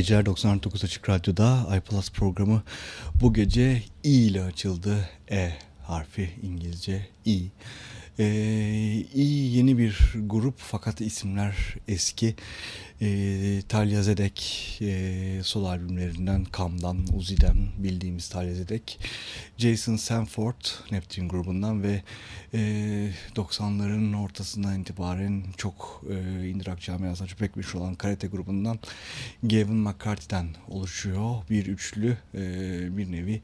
geceler 99 Açık Radyo'da iPlus programı bu gece I ile açıldı. E harfi İngilizce I. Ee, I yeni bir grup fakat isimler eski. E, Talya Zedek e, sol albümlerinden Kam'dan, Uzi'den bildiğimiz Talya Zedek, Jason Sanford Neptune grubundan ve e, 90'ların ortasından itibaren çok e, indirak camiasına çok pek olan Karate grubundan Gavin McCarthy'den oluşuyor. Bir üçlü e, bir nevi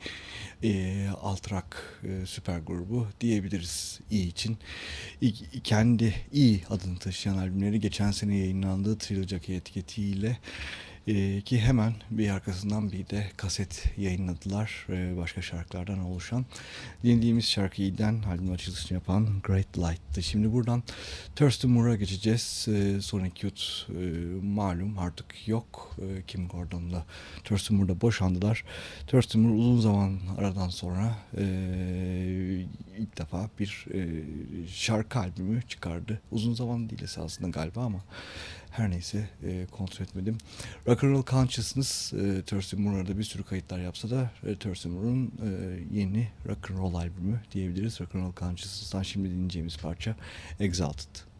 e, alt rock e, süper grubu diyebiliriz iyi için. İ, kendi iyi adını taşıyan albümleri geçen sene yayınlandığı Trilogy etiketiyle ee, ki hemen bir arkasından bir de kaset yayınladılar e, başka şarkılardan oluşan. Dinlediğimiz şarkıyden albüm açılışını yapan Great Light'tı. Şimdi buradan Thurston Moore'a geçeceğiz. E, Sonic Youth e, malum artık yok. Kim Gordon'la Thurston Moore'da boşandılar. Thurston Moore uzun zaman aradan sonra e, ilk defa bir e, şarkı albümü çıkardı. Uzun zaman değil esasında galiba ama her neyse e, kontrol etmedim. Rock and Roll Consciousness e, Thurston Moore'da bir sürü kayıtlar yapsa da e, Thurston Moore'un e, yeni Rock and Roll albümü diyebiliriz. Rock and Roll Consciousness'tan şimdi dinleyeceğimiz parça Exalted.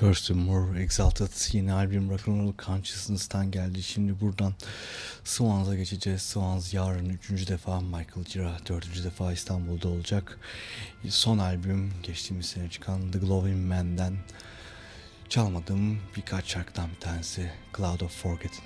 Thurston Moore Exalted yeni albüm Rock'n'Roll Consciousness'tan geldi. Şimdi buradan Swans'a geçeceğiz. Swans yarın üçüncü defa Michael Cira dördüncü defa İstanbul'da olacak. Son albüm geçtiğimiz sene çıkan The Glowing Man'den çalmadığım birkaç şarkıdan bir tanesi Cloud of Forgotten.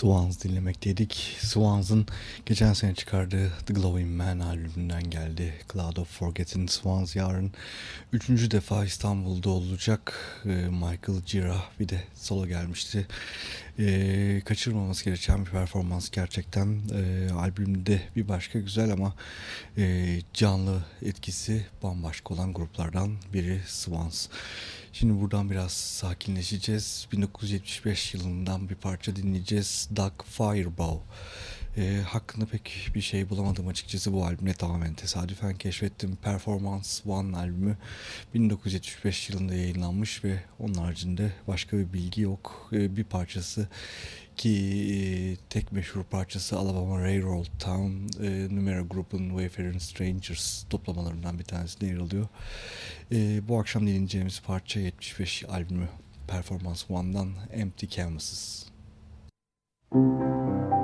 Swans dinlemekteydik. Swans'ın geçen sene çıkardığı The Glowing Man albümünden geldi. Cloud of Forgotten Swans yarın üçüncü defa İstanbul'da olacak. Ee, Michael Gira bir de solo gelmişti. Ee, kaçırmaması gereken bir performans gerçekten. Ee, albümde bir başka güzel ama e, canlı etkisi bambaşka olan gruplardan biri Swans. Şimdi buradan biraz sakinleşeceğiz. 1975 yılından bir parça dinleyeceğiz. Dark Fireball. E, hakkında pek bir şey bulamadım açıkçası bu albümle tamamen tesadüfen keşfettim. Performance One albümü 1975 yılında yayınlanmış ve onun haricinde başka bir bilgi yok. E, bir parçası ki e, tek meşhur parçası Alabama Railroad Town e, Numero Group'un Wayfaring Strangers toplamalarından bir tanesinde yer alıyor. E, bu akşam dinleyeceğimiz parça 75 albümü Performance One'dan Empty Canvases. Müzik Won't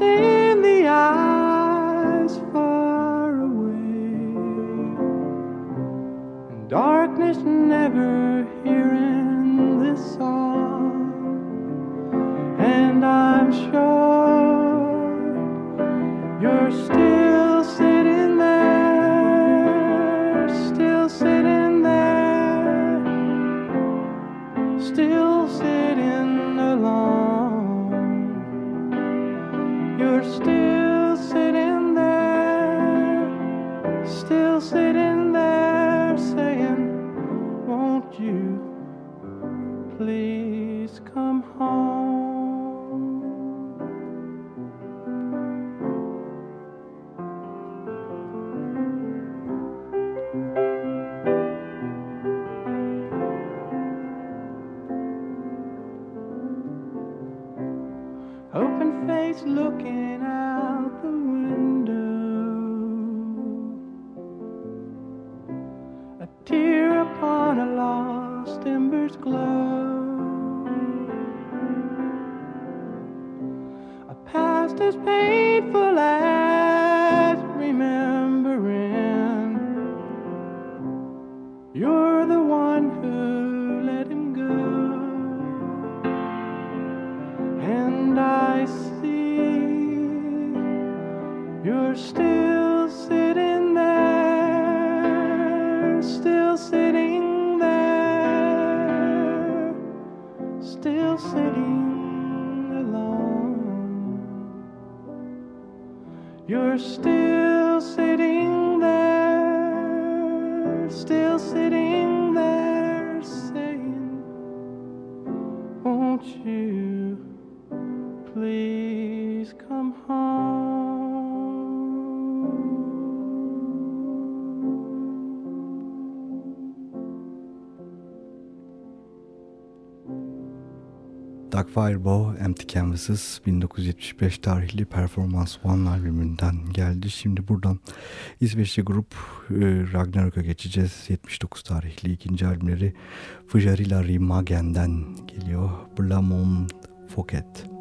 in the eyes far away, and darkness never hearing this song. And I'm sure you're still. Please come home? Doug Firebow, Empty Canvases 1975 tarihli Performance One albümünden geldi. Şimdi buradan İsveçli grup e, Ragnarok'a geçeceğiz. 79 tarihli ikinci albümleri Fjarilla Rimagen'den geliyor. Blamon Foket.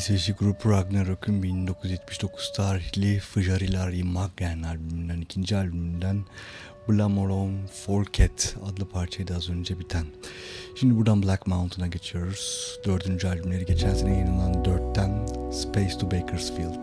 İsveçli grup Ragnarok'un 1979 tarihli Fıjarilari Maggen albümünden, ikinci albümünden Blamoron Folket adlı parçayı da az önce biten. Şimdi buradan Black Mountain'a geçiyoruz. Dördüncü albümleri geçen sene yayınlanan dörtten Space to Bakersfield.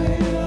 Savior.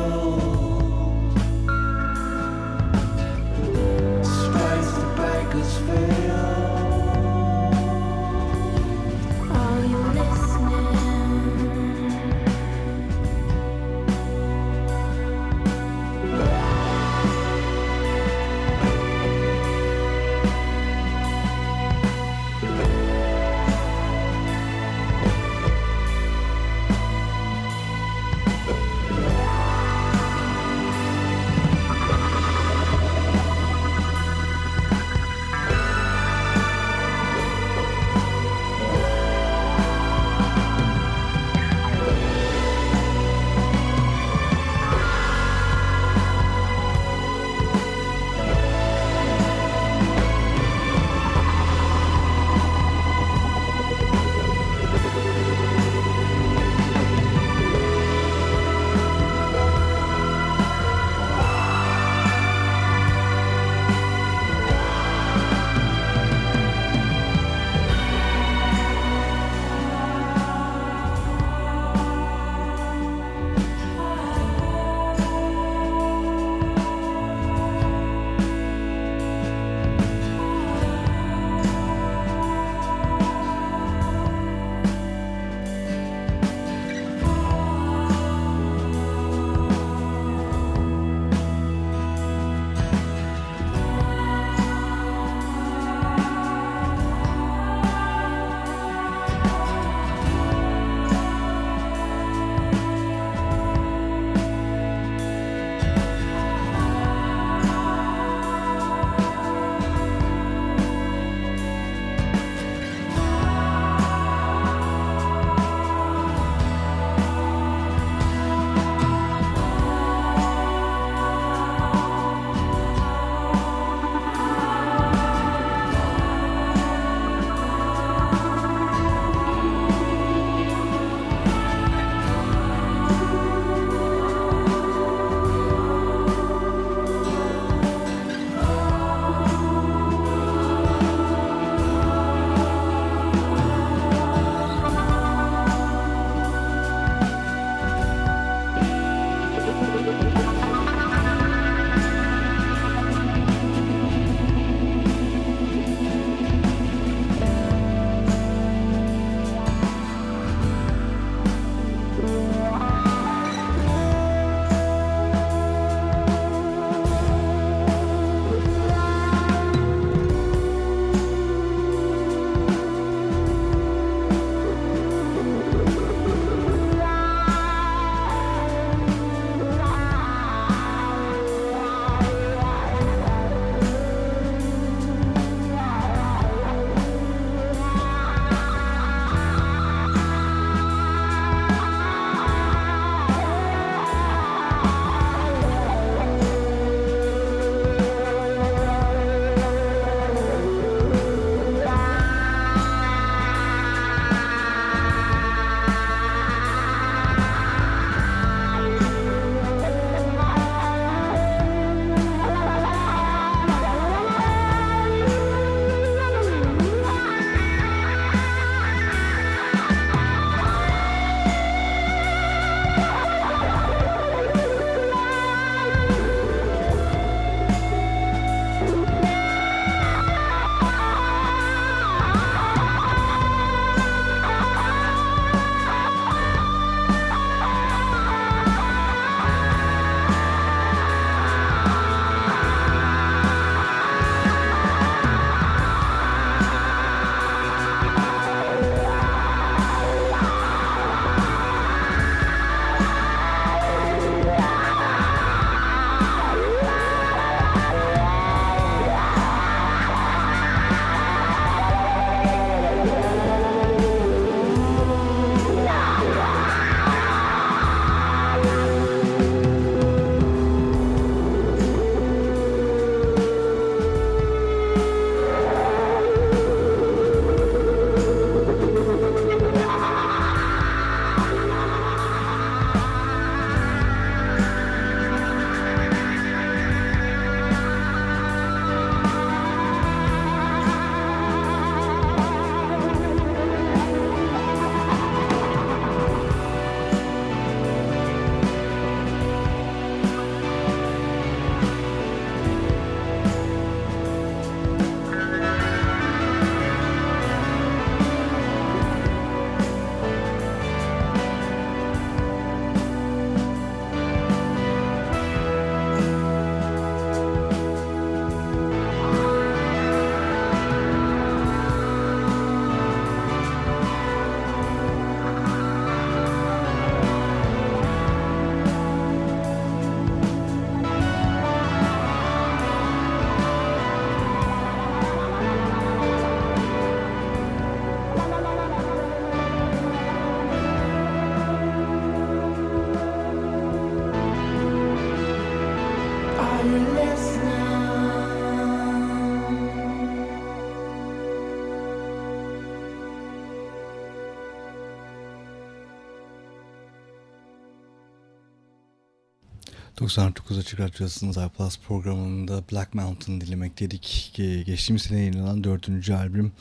99 Açık Radyosu'nun iPlus programında Black Mountain dinlemek dedik. Geçtiğimiz sene yayınlanan dördüncü albüm.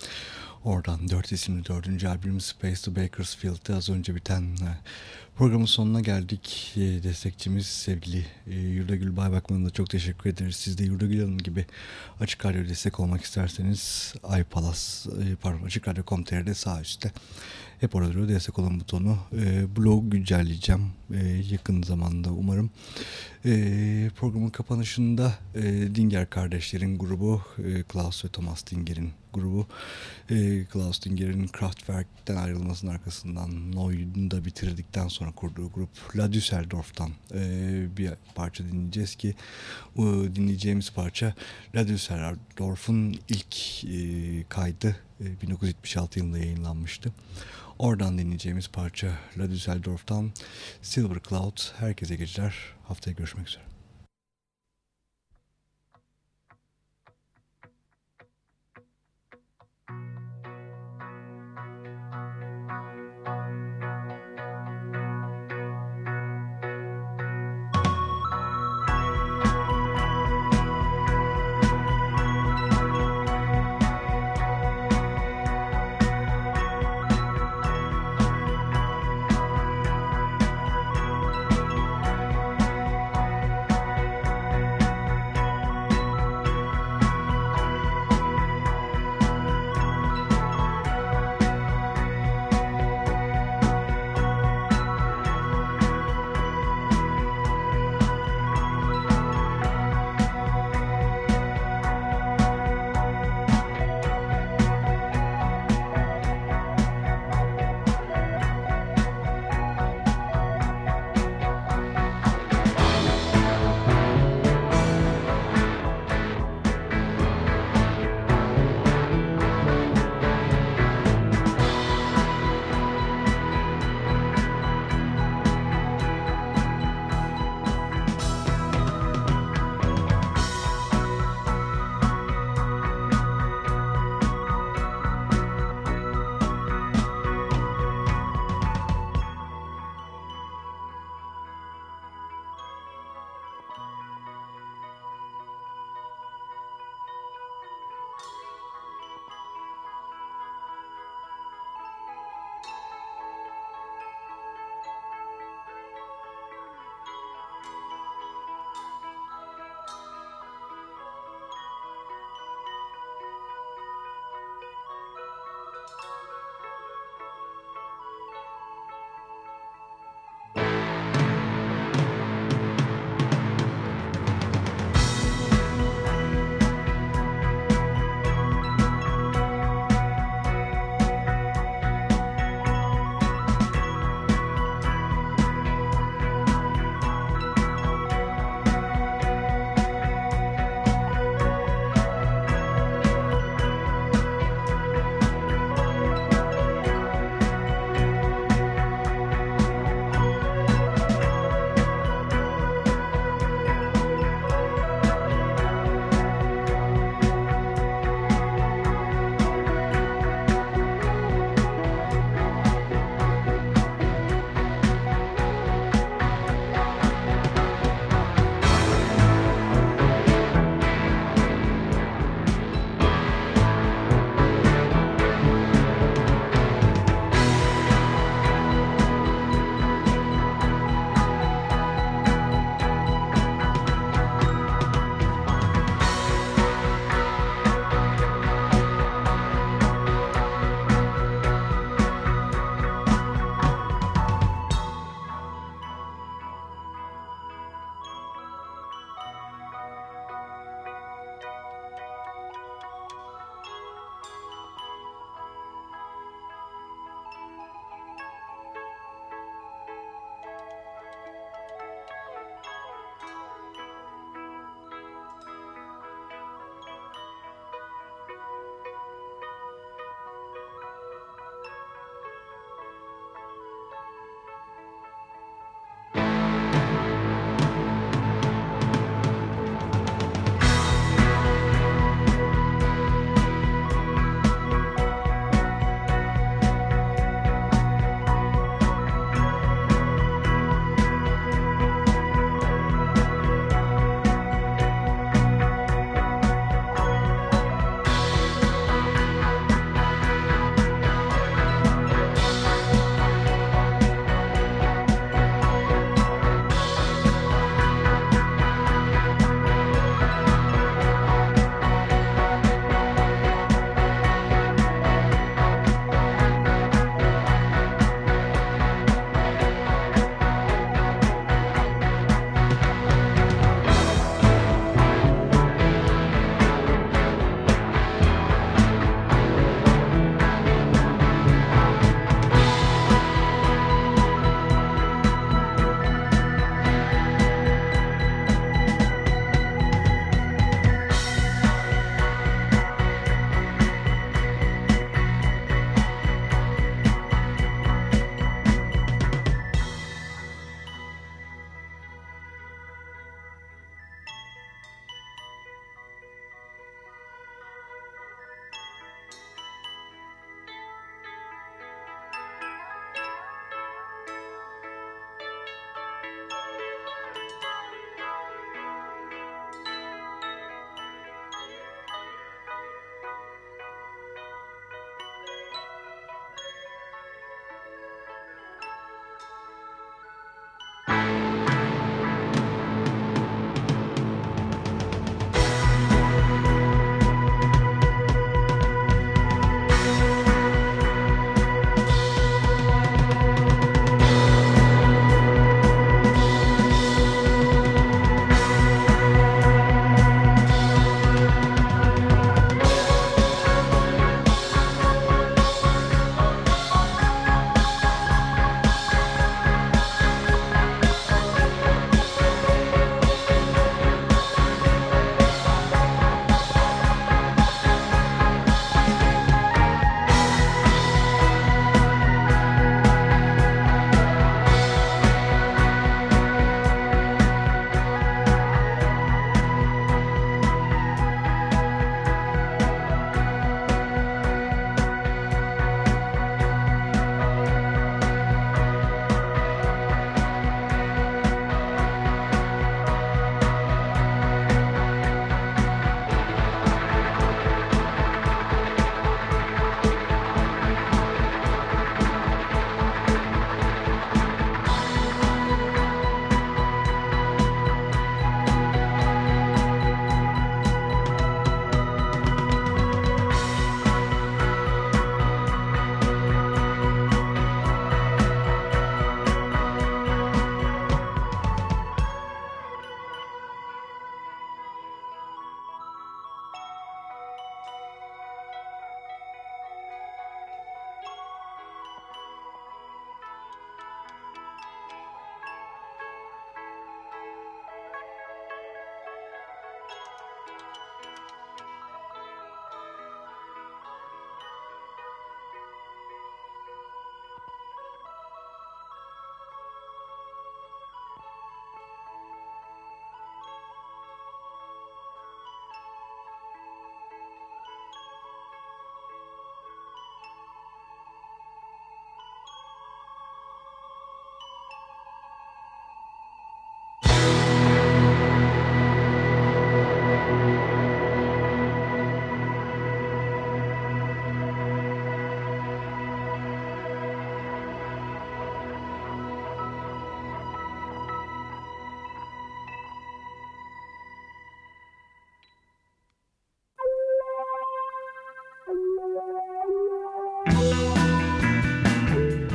Oradan dört isimli dördüncü albüm Space to Bakersfield'de az önce biten e, programın sonuna geldik. E, destekçimiz sevgili e, Yurdagül Baybakman'a da çok teşekkür ederiz. Siz de Yurdagül Hanım gibi Açık Radyo destek olmak isterseniz iPalas, pardon Açık Radyo.com.tr'de sağ üstte hep orada destek olan butonu. Blog güncelleyeceğim yakın zamanda umarım. Programın kapanışında Dinger kardeşlerin grubu Klaus ve Thomas Dinger'in grubu e, Klaus Dinger'in Kraftwerk'ten ayrılmasının arkasından Neu'yu da bitirdikten sonra kurduğu grup La Düsseldorf'tan e, bir parça dinleyeceğiz ki e, dinleyeceğimiz parça La Düsseldorf'un ilk e, kaydı e, 1976 yılında yayınlanmıştı. Oradan dinleyeceğimiz parça La Düsseldorf'tan Silver Cloud. Herkese geceler. Haftaya görüşmek üzere.